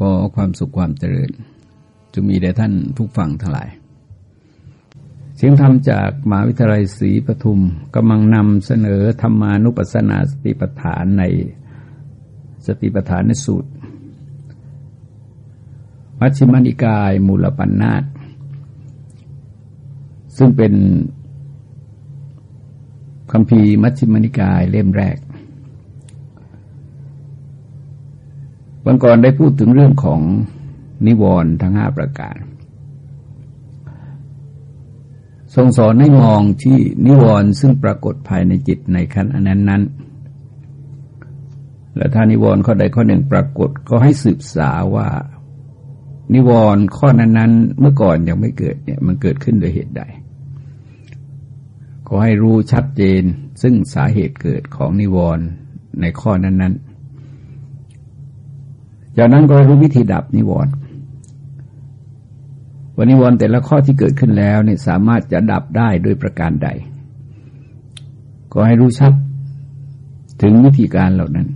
ก็ความสุขความเจริญจะมีแด่ท่านผู้ฟังทั้งหลาย เสียงธรรมจากมหาวิทยาลัยศรีปทุมกำลังนำเสนอธรรมานุปัสสนาสติปัฏฐานในสติปัฏฐานในสูตรมัชฌิมานิกายมูลปัญนาตซึ่งเป็นคำพีมัชฌิมานิกายเล่มแรก วันก่อนได้พูดถึงเรื่องของนิวรณ์ทั้งห้าประการ ทรงสอนให้มองที่นิวรณ์ซึ่งปรากฏภายในจิตในขั้นอันนั้นนั้นและถ้านิวรณ์ข้อใดข้อหนึ่งปรากฏก็ให้สืบสาว่า นิวรณ์ข้อนั้นๆเมื่อก่อนยังไม่เกิดเนี่ยมันเกิดขึ้นโดยเหตุใด ก็ให้รู้ชัดเจนซึ่งสาเหตุเกิดของนิวรณ์ในข้อนั้นๆ จากนั้นก็รู้วิธีดับนิวรณ์วันนิวรณ์แต่ละข้อที่เกิดขึ้นแล้วเนี่ยสามารถจะดับได้โดยประการใด ก็ให้รู้ชัดถึงวิธีการเหล่านั้น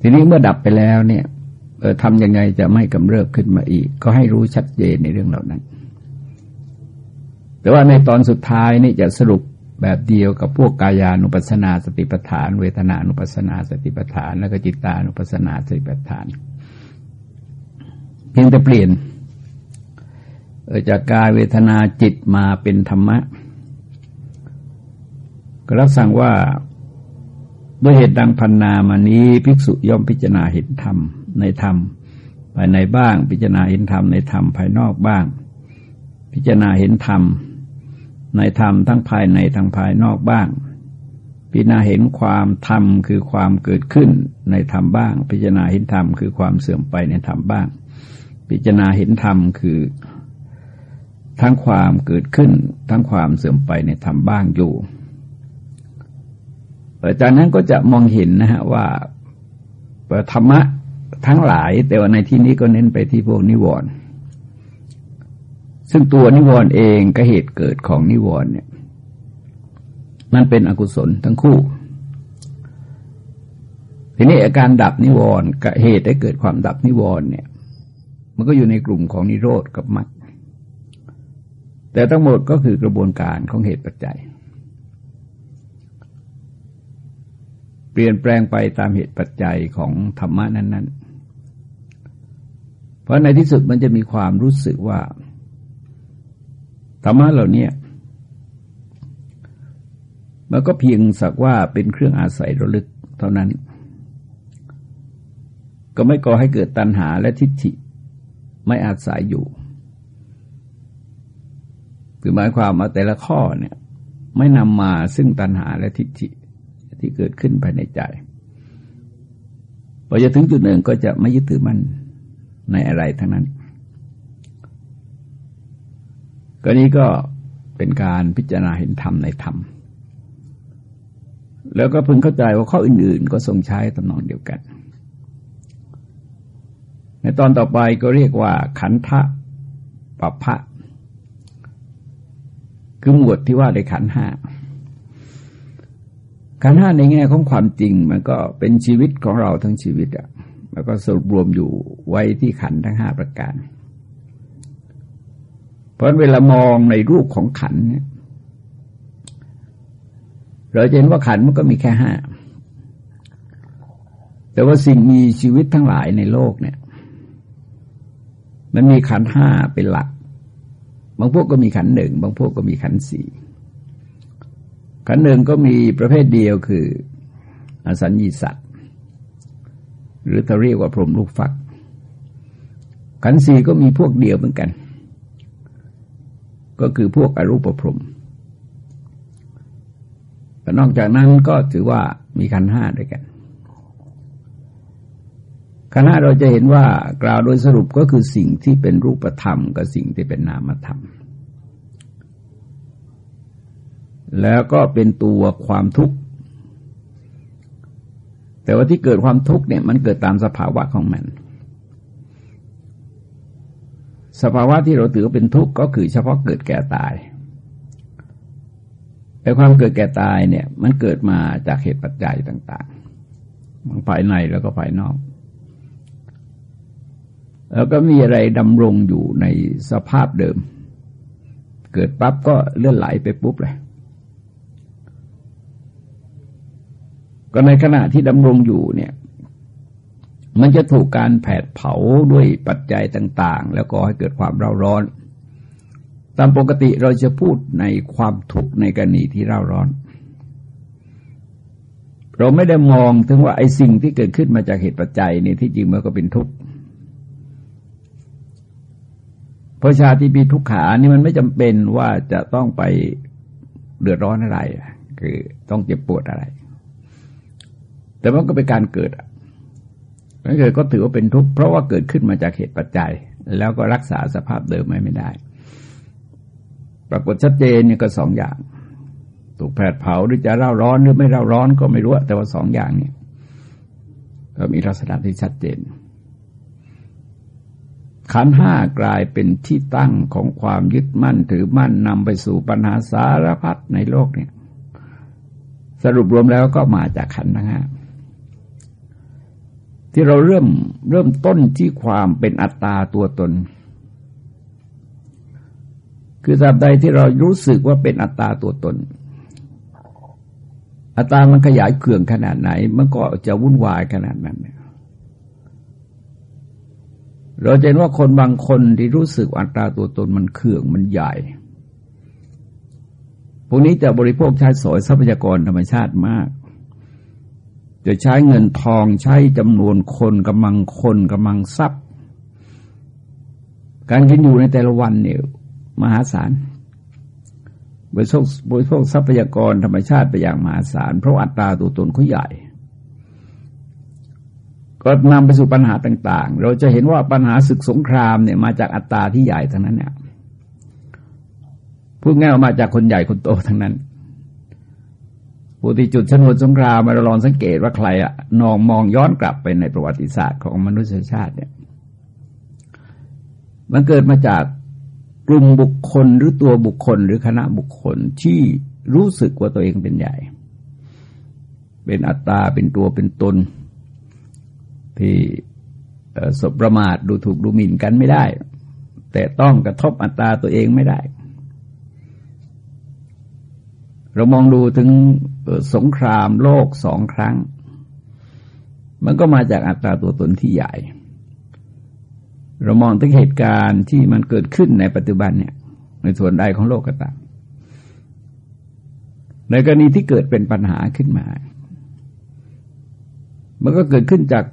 ทีนี้เมื่อดับไปแล้วเนี่ยทำยังไงจะไม่กำเริบขึ้นมาอีก ก็ให้รู้ชัดเจนในเรื่องเหล่านั้น แต่ว่าในตอนสุดท้ายนี่จะสรุป แบบเดียวกับพวกกายานุปัสนาสติปัฏฐาน เวทนานุปัสนาสติปัฏฐาน แล้วก็จิตานุปัสนาสติปัฏฐาน เพียงแต่เปลี่ยนจากกายเวทนาจิตมาเป็นธรรมะ ก็รับสั่งว่าด้วยเหตุดังพันนามานี้ภิกษุย่อมพิจารณาเห็นธรรมในธรรมภายในบ้าง พิจารณาเห็นธรรมในธรรมภายนอกบ้าง พิจารณาเห็นธรรม ในธรรมทั้งภายในทั้งภายนอกบ้าง พิจารณาเห็นความธรรมคือความเกิดขึ้นในธรรมบ้าง พิจารณาเห็นธรรมคือความเสื่อมไปในธรรมบ้าง พิจารณาเห็นธรรมคือ ทั้งความเกิดขึ้น ทั้งความเสื่อมไปในธรรมบ้างอยู่จากนั้นก็จะมองเห็นนะฮะว่าธรรมะทั้งหลายแต่ว่าในที่นี้ก็เน้นไปที่พวกนิวรณ์ ซึ่งตัวนิวรณ์เองก็เหตุเกิดของนิวรณ์เนี่ย มันเป็นอกุศลทั้งคู่ ทีนี้อาการดับนิวรณ์กับเหตุให้เกิดความดับนิวรณ์เนี่ย มันก็อยู่ในกลุ่มของนิโรธกับมรรคแต่ทั้งหมดก็คือกระบวนการของเหตุปัจจัย เปลี่ยนแปลงไปตามเหตุปัจจัยของธรรมะนั้น ๆ เพราะในที่สุดมันจะมีความรู้สึกว่า ธรรมะเหล่านี้มันก็เพียงสักว่าเป็นเครื่องอาศัยระลึกเท่านั้น ก็ไม่ก่อให้เกิดตัณหาและทิฏฐิไม่อาศัยอยู่คือหมายความว่าแต่ละข้อเนี่ย ไม่นำมาซึ่งตัณหาและทิฏฐิที่เกิดขึ้นภายในใจพอจะถึงจุดหนึ่งก็จะไม่ยึดถือมันในอะไรทั้งนั้น ก็นี้ก็เป็นการพิจารณาเห็นธรรมในธรรม แล้วก็พึงเข้าใจว่าข้ออื่น ๆ ก็ทรงใช้ตำนองเดียวกัน ในตอนต่อไปก็เรียกว่า ขันธะปัพะคือหมวดที่ว่าในขันห้าขันห้าในแง่ของความจริง มันก็เป็นชีวิตของเราทั้งชีวิตอะแล้วก็สรุปรวมอยู่ไว้ที่ขันทั้งห้าประการ เพราะเวลามองในรูปของขันเนี่ยเราจะเห็นว่าขันมันก็มีแค่ห้า แต่ว่าสิ่งมีชีวิตทั้งหลายในโลกเนี่ย มันมีขันห้าเป็นหลัก บางพวกก็มีขันหนึ่ง บางพวกก็มีขันสี่ขันหนึ่งก็มีประเภทเดียวคืออสัญญีสัตว์ หรือถ้าเรียกว่าพรหมลูกฟัก ขันสี่ก็มีพวกเดียวเหมือนกัน ก็คือพวกอรูปพรมนอกจากนั้นก็ถือว่ามีขันห้าด้วยกันขันห้าเราจะเห็นว่ากล่าวโดยสรุปก็คือสิ่งที่เป็นรูปธรรม กับสิ่งที่เป็นนามธรรม แล้วก็เป็นตัวความทุกข์ แต่ว่าที่เกิดความทุกข์เนี่ยมันเกิดตามสภาวะของมัน สภาวะที่เราถือเป็นทุกข์ก็คือเฉพาะเกิดแก่ตายแต่ความเกิดแก่ตายเนี่ย มันเกิดมาจากเหตุปัจจัยต่างๆทั้งภายในแล้วก็ภายนอก แล้วก็มีอะไรดำรงอยู่ในสภาพเดิม เกิดปั๊บก็เลื่อนไหลไปปุ๊บเลยก็ในขณะที่ดำรงอยู่เนี่ย มันจะถูกการแผดเผาด้วยปัจจัยต่าง ๆ แล้วก็ให้เกิดความเร่าร้อน ตามปกติเราจะพูดในความทุกข์ในกรณีที่เร่าร้อน เราไม่ได้มองถึงว่าไอ้สิ่งที่เกิดขึ้นมาจากเหตุปัจจัยนี่ที่จริงมันก็เป็นทุกข์เพราะชาติปีทุกขานี่มันไม่จำเป็นว่าจะต้องไปเดือดร้อนอะไร คือต้องเจ็บปวดอะไร แต่มันก็เป็นการเกิด มันเกิดก็ถือว่าเป็นทุกข์เพราะว่าเกิดขึ้นมาจากเหตุปัจจัย แล้วก็รักษาสภาพเดิมไม่ได้ ปรากฏชัดเจนเนี่ยก็สองอย่าง ถูกแผดเผาหรือจะเร่าร้อนหรือไม่เร่าร้อนก็ไม่รู้ แต่ว่าสองอย่างเนี่ยก็มีลักษณะที่ชัดเจนขันห้ากลายเป็นที่ตั้งของความยึดมั่นถือมั่นนำไปสู่ปัญหาสารพัดในโลกเนี่ย สรุปรวมแล้วก็มาจากขันทั้งห้า ที่เราเริ่มเริ่มต้นที่ความเป็นอัตตาตัวตน คือตราบใดที่เรารู้สึกว่าเป็นอัตตาตัวตน อัตตามันขยายเขื่องขนาดไหน มันก็จะวุ่นวายขนาดนั้น เราเห็นว่าคนบางคนที่รู้สึกอัตราตัวตนมันเขื่องมันใหญ่พวกนี้จะบริโภคใช้สอยทรัพยากรธรรมชาติมาก จะใช้เงินทองใช้จำนวนคนกำลังคนกำลังทรัพย์ การกินอยู่ในแต่ละวันเนี่ยมหาศาลบริโภคบริโภคทรัพยากรธรรมชาติไปอย่างมหาศาล เพราะอัตราตัวตนเขาใหญ่ ก็นำไปสู่ปัญหาต่าง ๆ เราจะเห็นว่าปัญหาศึกสงครามเนี่ยมาจากอัตราที่ใหญ่ทั้งนั้นเนี่ยพูดง่ายมาจากคนใหญ่คนโตทั้งนั้น ผู้ที่จุดชนวนสงครามมาเราลองสังเกตว่าใครอะนองมองย้อนกลับไปในประวัติศาสตร์ของมนุษยชาติเนี่ย มันเกิดมาจากกลุ่มบุคคลหรือตัวบุคคลหรือคณะบุคคลที่รู้สึกว่าตัวเองเป็นใหญ่ เป็นอัตตาเป็นตัวเป็นตน ที่สบประมาทดูถูกดูหมิ่นกันไม่ได้ แต่ต้องกระทบอัตราตัวเองไม่ได้ เรามองดูถึงสงครามโลกสองครั้ง มันก็มาจากอัตราตัวตนที่ใหญ่ เรามองถึงเหตุการณ์ที่มันเกิดขึ้นในปัจจุบันเนี่ย ในส่วนใดของโลกก็ตาม ในกรณีที่เกิดเป็นปัญหาขึ้นมา มันก็เกิดขึ้นจาก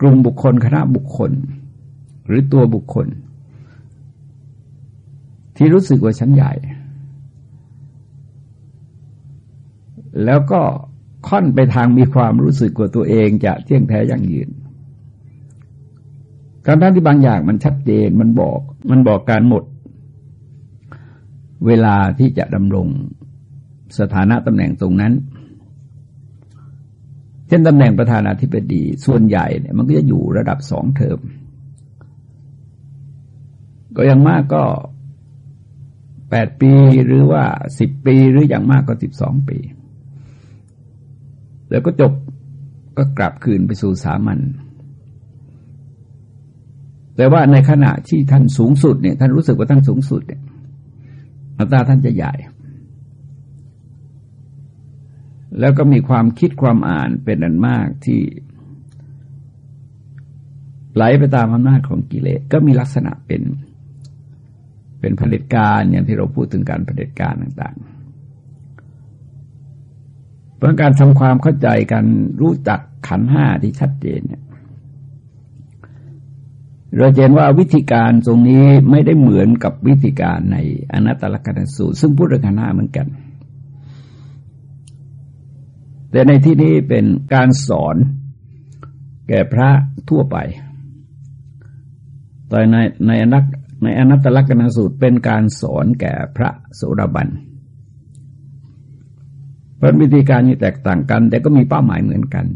กลุ่มบุคคลคณะบุคคล หรือตัวบุคคล ที่รู้สึกว่าชั้นใหญ่ แล้วก็ค่อนไปทางมีความรู้สึกกว่าตัวเองจะเที่ยงแท้ยั่งยืนการทั้งที่บางอย่างมันชัดเจนมันบอก มันบอกการหมด เวลาที่จะดำรงสถานะตำแหน่งตรงนั้น เช่นตำแหน่งประธานาธิบดีส่วนใหญ่เนี่ยมันก็จะอยู่ระดับสองเทอม ก็ยังมากก็แปดปีหรือว่าสิบปีหรืออย่างมากก็สิบสองปี แล้วก็จบก็กลับคืนไปสู่สามัญแต่ว่าในขณะที่ท่านสูงสุดเนี่ยท่านรู้สึกว่าท่านสูงสุดเนี่ยอัตราท่านจะใหญ่ แล้วก็มีความคิดความอ่านเป็นอันมากที่ไหลไปตามอำนาจของกิเลสก็มีลักษณะเป็น เป็นผลิตการอย่างที่เราพูดถึงการผลิตการต่าง ๆ เพราะการทำความเข้าใจกันรู้จักขันห้าที่ชัดเจนเนี่ยเราเห็นว่าวิธีการตรงนี้ไม่ได้เหมือนกับวิธีการในอนัตตลกนัสูตร ซึ่งพูดเรื่องขันห้าเหมือนกัน แต่ในที่นี้เป็นการสอนแก่พระทั่วไปแต่ในในอนัตในอนัตตลกษณสูตรเป็นการสอนแก่พระโสดาบันเเพราะวิธีการนี้แตกต่างกัน แต่ก็มีเป้าหมายเหมือนกัน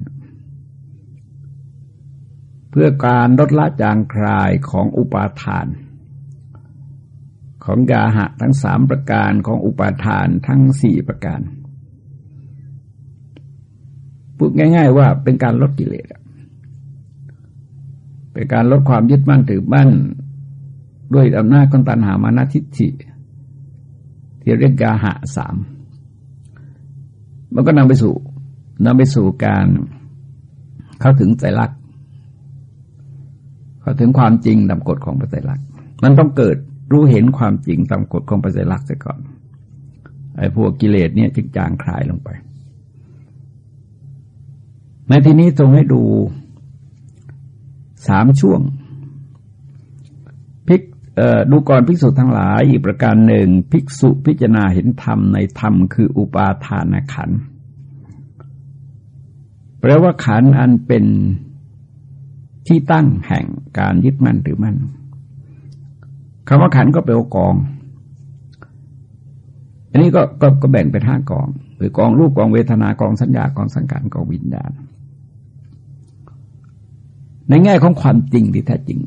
เพื่อการลดละจางคลายของอุปาทาน ของกาหะทั้งสามประการของอุปาทานทั้งสี่ประการพูดง่าย ๆ ว่าเป็นการลดกิเลสเป็นการลดความยึดมั่นถือมั่นด้วยอำนาจของตัณหามานาทิฏฐิที่เรียกกาหะสาม มันก็นำไปสู่นำไปสู่การเข้าถึงใจรักเข้าถึงความจริงตามกฎของพระใจรักมันต้องเกิดรู้เห็นความจริงตามกฎของพระใจรักเสียก่อนไอ้พวกกิเลสเนี่ยจึงจางคลายลงไป ในที่นี้ตรงให้ดูสามช่วง ดูก่อนภิกษุทั้งหลายอีกประการหนึ่ง ภิกษุพิจารณาเห็นธรรมในธรรมคืออุปาทานขันแปลว่าขันอันเป็นที่ตั้งแห่งการยึดมั่นหรือมั่นคำว่าขันก็แปลว่ากอง อันนี้ก็ก็ก็แบ่งเป็นห้ากองคือกองรูปกองเวทนากองสัญญากองสังขารกองวิญญาณ ในแง่ของความจริงที่แท้จริง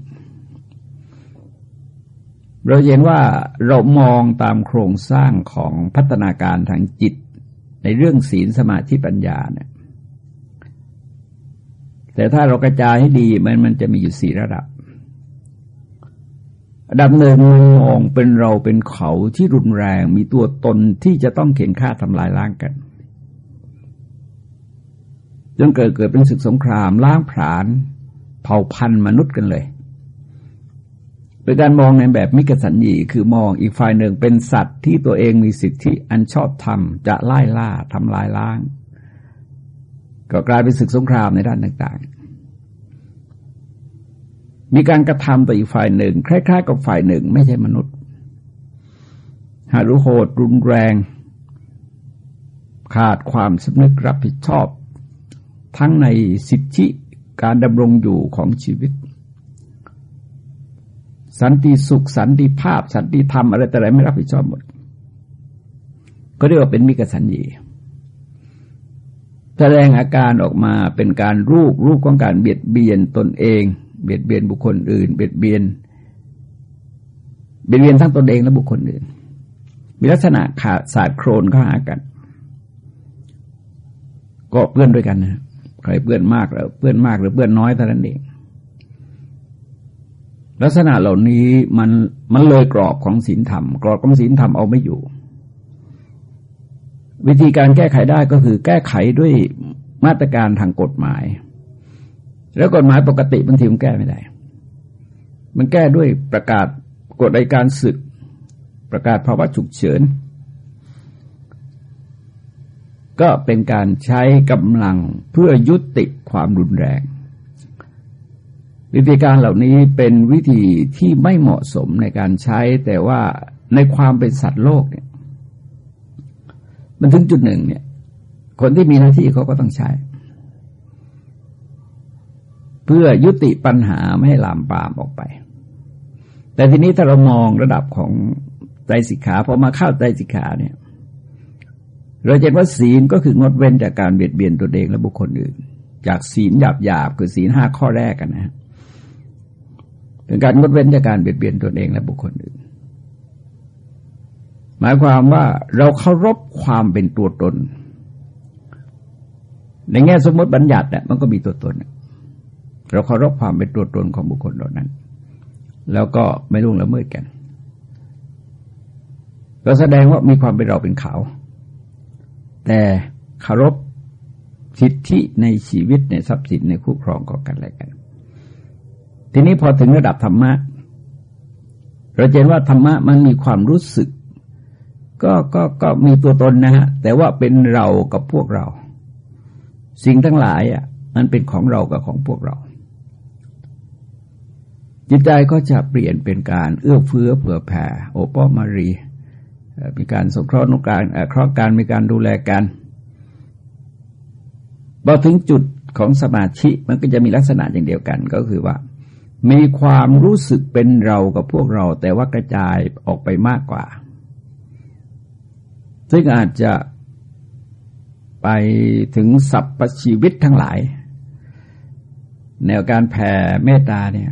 เราเห็นว่าเรามองตามโครงสร้างของพัฒนาการทางจิต ในเรื่องศีลสมาธิปัญญาเนี่ย แต่ถ้าเรากระจายให้ดีมันมันจะมีอยู่สี่ระดับระดับหนึ่งมองเป็นเราเป็นเขาที่รุนแรง มีตัวตนที่จะต้องเข็นฆ่าทำลายล้างกันจนเกิดเกิดเป็นศึกสงครามล้างผลาญเผ่าพันธุ์มนุษย์กันเลย เป็นการมองในแบบมิกสัญญีคือมองอีกฝ่ายหนึ่งเป็นสัตว์ที่ตัวเองมีสิทธิอันชอบทำจะไล่ล่าทำลายล้าง ก็กลายเป็นศึกสงครามในด้านต่างๆ มีการกระทำต่ออีกฝ่ายหนึ่ง คล้าย ๆ กับฝ่ายหนึ่ง ไม่ใช่มนุษย์ หารุโหดรุนแรง ขาดความสำนึกรับผิดชอบ ทั้งในสิทธิการดำรงอยู่ของชีวิต สันติสุข สันติภาพ สันติธรรมอะไรแต่อะไรไม่รับผิดชอบหมด ก็เรียกว่าเป็นมิกสัญญีแสดงอาการออกมาเป็นการรูปรูปของการเบียดเบียนตนเอง เบียดเบียนบุคคลอื่น เบียดเบียน เบียดเบียนทั้งตนเองและบุคคลอื่น มีลักษณะขาดศาสตร์โครนเข้าหากัน ก็เพื่อนด้วยกันนะใครเพื่อนมากหรือเพื่อนมากหรือเพื่อนน้อยเท่านั้นเอง ลักษณะเหล่านี้มันมันเลยกรอบของศีลธรรม กรอบของศีลธรรมเอาไม่อยู่ วิธีการแก้ไขได้ก็คือแก้ไขด้วยมาตรการทางกฎหมาย แล้วกฎหมายปกติบางทีมันแก้ไม่ได้ มันแก้ด้วยประกาศกฎอัยการศึก ประกาศภาวะฉุกเฉิน ก็เป็นการใช้กำลังเพื่อยุติความรุนแรง วิธีการเหล่านี้เป็นวิธีที่ไม่เหมาะสมในการใช้ แต่ว่าในความเป็นสัตว์โลกเนี่ย มันถึงจุดหนึ่งเนี่ย คนที่มีหน้าที่เขาก็ต้องใช้ เพื่อยุติปัญหาไม่ให้ลามปามออกไป แต่ทีนี้ถ้าเรามองระดับของใจสิกขาพอมาเข้าใจสิกขาเนี่ย เราเห็นว่าศีลก็คืองดเว้นจากการเบียดเบียนตัวเองและบุคคลอื่น จากศีลหยาบหยาบคือศีลห้าข้อแรกกันนะ เป็นการงดเว้นจากการเบียดเบียนตัวเองและบุคคลอื่น หมายความว่าเราเคารพความเป็นตัวตน ในแง่สมมติบัญญัติเนี่ยมันก็มีตัวตน เราเคารพความเป็นตัวตนของบุคคลเหล่านั้น แล้วก็ไม่รุ่งละเมิดกันก็แสดงว่ามีความเป็นเราเป็นเขา แต่เคารพสิทธิในชีวิตในทรัพย์สินในคู่ครองของกันและกัน ทีนี้พอถึงระดับธรรมะ เราเห็นว่าธรรมะมันมีความรู้สึก ก็ก็ก็มีตัวตนนะฮะแต่ว่าเป็นเรากับพวกเรา สิ่งทั้งหลายอะ มันเป็นของเรากับของพวกเรา จิตใจก็จะเปลี่ยนเป็นการเอื้อเฟื้อเผื่อแผ่โอปอมารีมีการสงเคราะห์นุการเคราะห์การมีการดูแลกันพอถึงจุดของสมาธิมันก็จะมีลักษณะอย่างเดียวกันก็คือว่า มีความรู้สึกเป็นเรากับพวกเรา แต่ว่ากระจายออกไปมากกว่า ซึ่งอาจจะไปถึงสัพพชีวิตทั้งหลาย แนวการแผ่เมตตาเนี่ย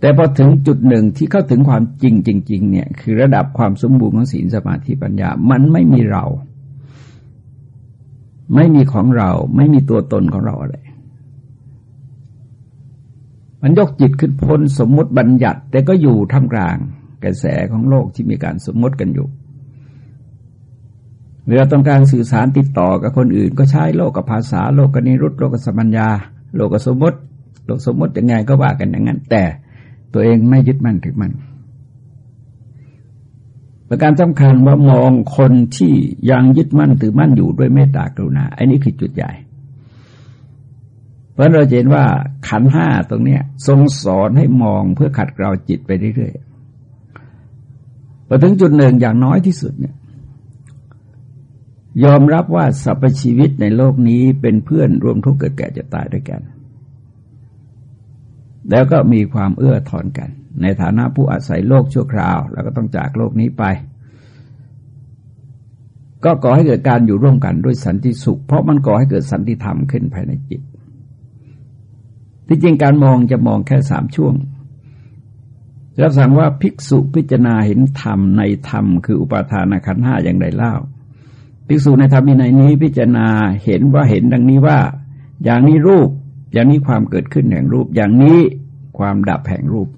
แต่พอถึงจุดหนึ่งที่เข้าถึงความจริงจริง ๆ เนี่ย คือระดับความสมบูรณ์ของศีลสมาธิปัญญา มันไม่มีเรา ไม่มีของเรา ไม่มีตัวตนของเราอะไร มันยกจิตขึ้นพ้นสมมติบัญญัติ แต่ก็อยู่ท่ามกลางกระแสของโลกที่มีการสมมติกันอยู่เวลาต้องการสื่อสารติดต่อกับคนอื่น ก็ใช้โลกกับภาษาโลกกนิรุตโลกกับสมัญญา โลกกับสมมติ โลกสมมติยังไงก็ว่ากันอย่างนั้น แต่ตัวเองไม่ยึดมั่นถือมั่นประการสำคัญว่ามองคนที่ยังยึดมั่นถือมั่นอยู่ด้วยเมตตากรุณา อันนี้คือจุดใหญ่ เพราะเราเห็นว่าขันห้าตรงเนี้ย ทรงสอนให้มองเพื่อขัดเกลาจิตไปเรื่อยๆพอถึงจุดหนึ่งอย่างน้อยที่สุดเนี่ย ยอมรับว่าสรรพชีวิตในโลกนี้เป็นเพื่อนร่วมทุกข์เกิดแก่จะตายด้วยกัน แล้วก็มีความเอื้อทอนกัน ในฐานะผู้อาศัยโลกชั่วคราว แล้วก็ต้องจากโลกนี้ไปก็ก่อให้เกิดการอยู่ร่วมกันด้วยสันติสุข เพราะมันก่อให้เกิดสันติธรรมขึ้นภายในจิต ที่จริงการมองจะมองแค่สามช่วง รับสั่งว่าภิกษุพิจารณาเห็นธรรมในธรรมคืออุปาทานขันห้าอย่างใดเล่า ภิกษุในธรรมในนี้พิจารณาเห็นว่าเห็นดังนี้ว่า อย่างนี้รูป อย่างนี้ความเกิดขึ้นแห่งรูป อย่างนี้ความดับแห่งรูป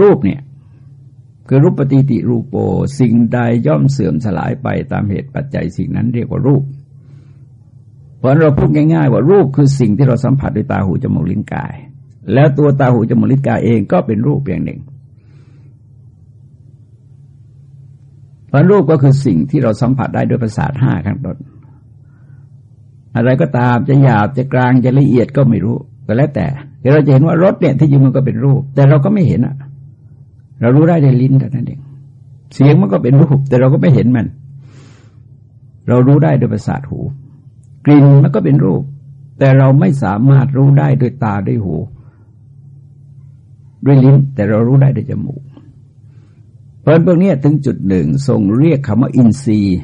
รูปเนี่ยคือรูปปฏิติรูปโป สิ่งใดย่อมเสื่อมสลายไปตามเหตุปัจจัยสิ่งนั้นเรียกว่ารูป เพราะเราพูดง่าย ๆ ว่ารูปคือสิ่งที่เราสัมผัสด้วยตาหูจมูกลิ้นกาย แล้วตัวตาหูจมูกลิ้นกายเองก็เป็นรูปอย่างหนึ่งเพราะรูปก็คือสิ่งที่เราสัมผัสได้ด้วยประสาทห้าข้างต้นอะไรก็ตามจะหยาบจะกลางจะละเอียดก็ไม่รู้ก็แล้วแต่เราจะเห็นว่ารถเนี่ยที่จริงมันก็เป็นรูป แต่เราก็ไม่เห็นอะเรารู้ได้ด้วยลิ้นแต่นั้นเองเสียงมันก็เป็นรูป แต่เราก็ไม่เห็นมัน เรารู้ได้ด้วยประสาทหู ลิ่นมันก็เป็นรูป แต่เราไม่สามารถรู้ได้ด้วยตาด้วยหู ด้วยลิ้นแต่เรารู้ได้ด้วยจมูก เพราะพวกนี้ถึงจุดหนึ่งทรงเรียกคำว่าอินทรีย์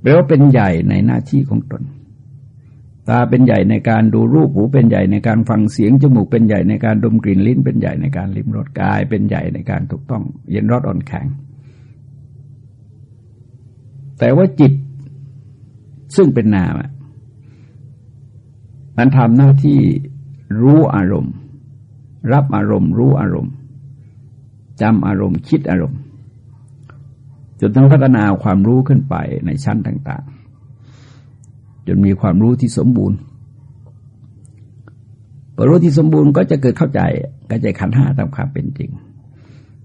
แปลว่าเป็นใหญ่ในหน้าที่ของตน ตาเป็นใหญ่ในการดูรูปหูเป็นใหญ่ในการฟังเสียงจมูกเป็นใหญ่ในการดมกลิ่นลิ้น เป็นใหญ่ในการลิ้มรสกาย เป็นใหญ่ในการถูกต้อง เย็นร้อนอ่อนแข็งแต่ว่าจิต ซึ่งเป็นนามมันทำหน้าที่รู้อารมณ์ รับอารมณ์รู้อารมณ์จำอารมณ์คิดอารมณ์จนถึงพัฒนาความรู้ขึ้นไปในชั้นต่าง ๆ จนมีความรู้ที่สมบูรณ์พอรู้ที่สมบูรณ์ก็จะเกิดเข้าใจกระจายขันห้าตามความเป็นจริง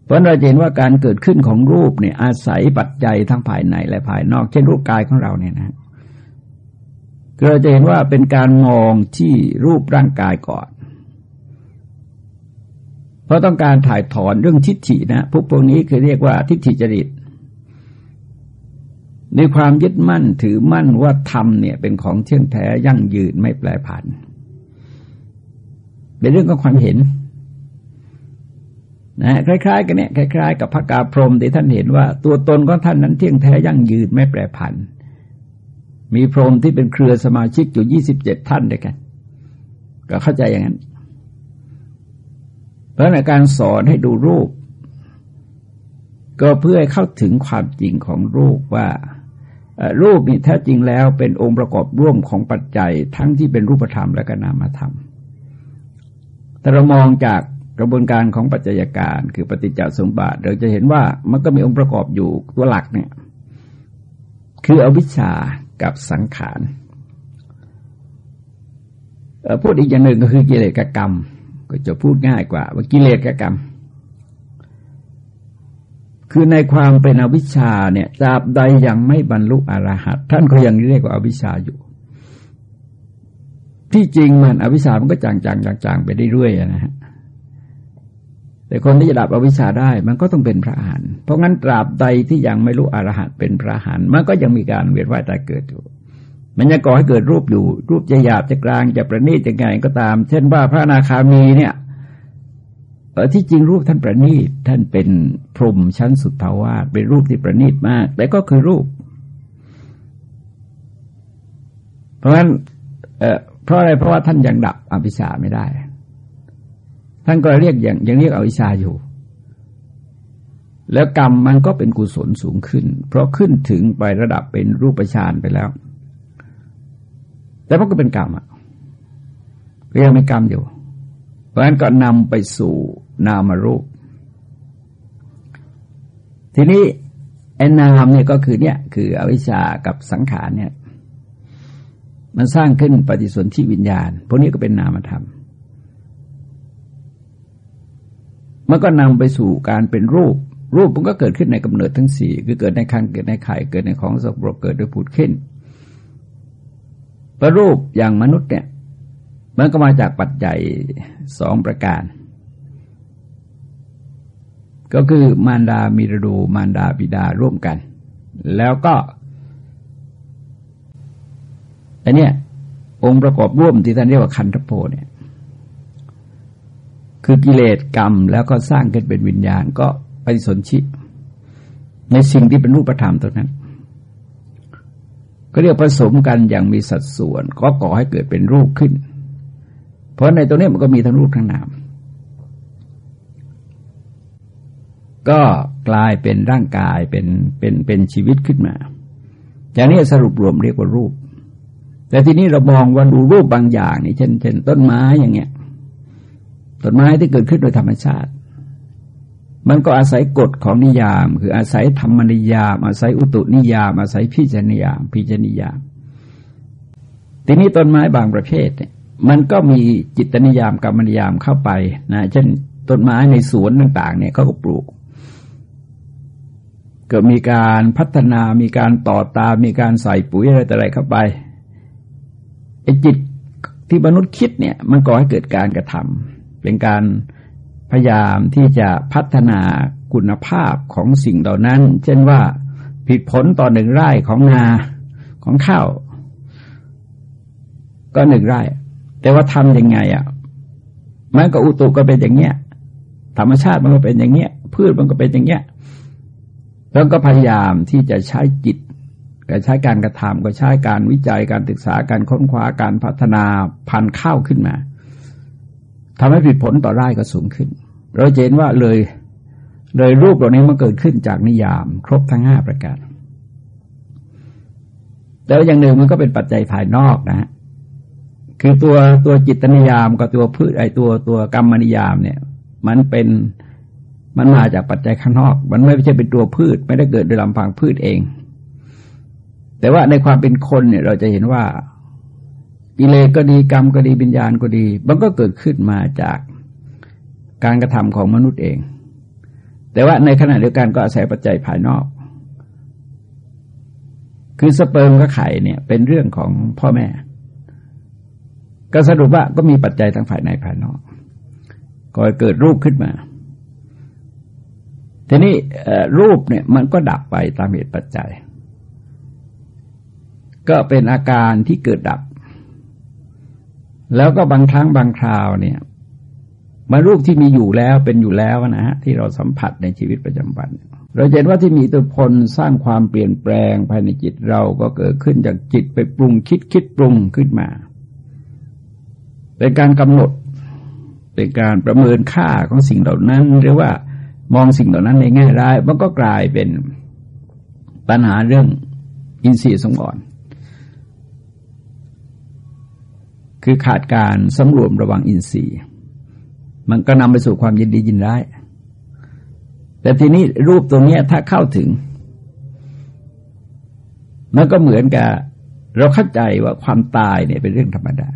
เพราะเราเห็นว่าการเกิดขึ้นของรูปเนี่ยอาศัยปัจจัยทั้งภายในและภายนอก เช่นรูปกายของเราเนี่ยนะ เราจะเห็นว่าเป็นการมองที่รูปร่างกายก่อน เพราะต้องการถ่ายถอนเรื่องทิฏฐินะพวกพวกนี้คือเรียกว่าทิฏฐิจริต ในความยึดมั่นถือมั่นว่าธรรมเนี่ยเป็นของเที่ยงแท้ยั่งยืนไม่แปรผัน เป็นเรื่องของความเห็นนะคล้ายๆ กันเนี่ยคล้าย ๆ กับพระกาพรมที่ท่านเห็นว่า ตัวตนของท่านนั้นเที่ยงแท้ยั่งยืนไม่แปรผัน มีพรมที่เป็นเครือสมาชิกอยู่ยี่สิบเจ็ดท่านด้วยกัน ก็เข้าใจอย่างนั้น เพราะในการสอนให้ดูรูป ก็เพื่อให้เข้าถึงความจริงของรูปว่ารูปนี่แท้จริงแล้วเป็นองค์ประกอบร่วมของปัจจัย ทั้งที่เป็นรูปธรรมและก็นามธรรม แต่เรามองจากกระบวนการของปัจจัยการคือปฏิจจสมบัติเราจะเห็นว่ามันก็มีองค์ประกอบอยู่ตัวหลักเนี่ย คืออวิชชา กับสังขารพูดอีกอย่างหนึ่งก็คือกิเลสกรรม ก็จะพูดง่ายกว่า ว่ากิเลสกรรม คือในความเป็นอวิชชาเนี่ยตราบใดยังไม่บรรลุอรหัตท่านก็ยังเรียกว่าอวิชชาอยู่ ที่จริงมันอวิชชามันก็จางจางจางจางไปได้เรื่อยนะฮะ แต่คนที่จะดับอวิชชาได้มันก็ต้องเป็นพระอรหันต์เพราะงั้นตราบใดที่ยังไม่รู้อรหันต์เป็นพระอรหันต์มันก็ยังมีการเวียนว่ายตายเกิดอยู่ มันจะก่อให้เกิดรูปอยู่ รูปจะหยาบจะกลางจะประณีตจะไงก็ตาม เช่นว่าพระนาคามีเนี่ยที่จริงรูปท่านประณีตท่านเป็นพรหมชั้นสุดทาวาสเป็นรูปที่ประณีตมาก แต่ก็คือรูป เพราะฉะนั้นเพราะอะไรเพราะว่าท่านยังดับอภิชาไม่ได้ ท่านก็เรียกอย่างยังเรียกอวิชชาอยู่ แล้วกรรมมันก็เป็นกุศลสูงขึ้น เพราะขึ้นถึงไประดับเป็นรูปฌานไปแล้ว แต่มันก็เป็นกรรมอะก็ยังมีกรรมอยู่ เพราะฉะนั้นก็นำไปสู่นามรูป ทีนี้ไอ้นามเนี่ยก็คือเนี่ยคืออวิชชากับสังขารเนี่ย มันสร้างขึ้นปฏิสนธิวิญญาณ พวกนี้ก็เป็นนามธรรม มันก็นำไปสู่การเป็นรูป รูปมันก็เกิดขึ้นในกำเนิดทั้งสี่คือเกิดในคันเกิดในไข่เกิดในของสกปรกเกิดโดยผุดขึ้นประรูปอย่างมนุษย์เนี่ยมันก็มาจากปัจจัยสองประการ ก็คือมารดามีรดูมารดาบิดาร่วมกัน แล้วก็อันเนี้ยองค์ประกอบร่วมที่ท่านเรียกว่าคันธโพเนี่ย คือกิเลสกรรมแล้วก็สร้างขึ้นเป็นวิญญาณก็ไปสนชิในสิ่งที่เป็นรูปธรรมตัวนั้น ก็เรียกผสมกันอย่างมีสัดส่วน ก็ก่อให้เกิดเป็นรูปขึ้น เพราะในตัวนี้มันก็มีทั้งรูปทั้งนามก็กลายเป็นร่างกายเป็นเป็นเป็นชีวิตขึ้นมาอย่างนี้สรุปรวมเรียกว่ารูป แต่ทีนี้เรามองว่าดูรูปบางอย่างนี่เช่นเช่นต้นไม้อย่างเงี้ย ต้นไม้ที่เกิดขึ้นโดยธรรมชาติ มันก็อาศัยกฎของนิยาม คืออาศัยธรรมนิยาม อาศัยอุตุนิยาม อาศัยพิจนิยาม พิจนิยาม ทีนี้ต้นไม้บางประเภทเนี่ยมันก็มีจิตนิยามกรรมนิยามเข้าไปนะเช่นต้นไม้ในสวนต่างๆ เนี่ยเขาก็ปลูกก็มีการพัฒนามีการต่อตา มีการใส่ปุ๋ยอะไรต่อะไรเข้าไปไอ้จิตที่มนุษย์คิดเนี่ย มันก่อให้เกิดการกระทำ เป็นการพยายามที่จะพัฒนาคุณภาพของสิ่งเหล่านั้น เช่นว่าผิดผลต่อหนึ่งไร่ของนาของข้าว ก็หนึ่งไร่ แต่ว่าทำยังไงอะมันก็อุตุก็เป็นอย่างเงี้ย ธรรมชาติมันก็เป็นอย่างเงี้ย พืชมันก็เป็นอย่างเงี้ยแล้วก็พยายามที่จะใช้จิตก็ใช้การกระทำก็ใช้การวิจัยการศึกษาการค้นคว้าการพัฒนาพันธุ์ข้าวขึ้นมา ทำให้ผิดผลต่อไร่ก็สูงขึ้น เราเห็นว่าเลย เลยรูปเหล่านี้มันเกิดขึ้นจากนิยาม ครบทั้งห้าประการ แต่อย่างหนึ่งมันก็เป็นปัจจัยภายนอกนะ คือตัวตัวจิตนิยามกับตัวพืชไอตัวตัวกรรมนิยามเนี่ย มันเป็นมันมาจากปัจจัยข้างนอก มันไม่ใช่เป็นตัวพืช ไม่ได้เกิดโดยลำพังพืชเอง แต่ว่าในความเป็นคนเนี่ยเราจะเห็นว่า กิเลสก็ดีกรรมก็ดีวิญญาณก็ดี มันก็เกิดขึ้นมาจากการกระทำของมนุษย์เอง แต่ว่าในขณะเดียวกันก็อาศัยปัจจัยภายนอก คือสเปิร์มกับไข่เนี่ย เป็นเรื่องของพ่อแม่ ก็สรุปว่าก็มีปัจจัยทั้งภายในภายนอกก็เกิดรูปขึ้นมา ทีนี้รูปเนี่ยมันก็ดับไปตามเหตุปัจจัย ก็เป็นอาการที่เกิดดับ แล้วก็บางครั้งบางคราวเนี่ยมารูปที่มีอยู่แล้วเป็นอยู่แล้วนะฮะที่เราสัมผัสในชีวิตประจำวัน เราเห็นว่าที่มีตัวพลสร้างความเปลี่ยนแปลงภายในจิตเราก็เกิดขึ้นจากจิตไปปรุงคิดคิดปรุงขึ้นมา เป็นการกำหนดเป็นการประเมินค่าของสิ่งเหล่านั้น หรือว่ามองสิ่งเหล่านั้นในแง่ร้ายมันก็กลายเป็นปัญหาเรื่องอินทรีย์สงอน คือขาดการสำรวมระวังอินทรีย์ มันก็นำไปสู่ความยินดียินร้าย แต่ทีนี้รูปตรงนี้ถ้าเข้าถึง มันก็เหมือนกับ เราเข้าใจว่าความตายเนี่ยเป็นเรื่องธรรมดา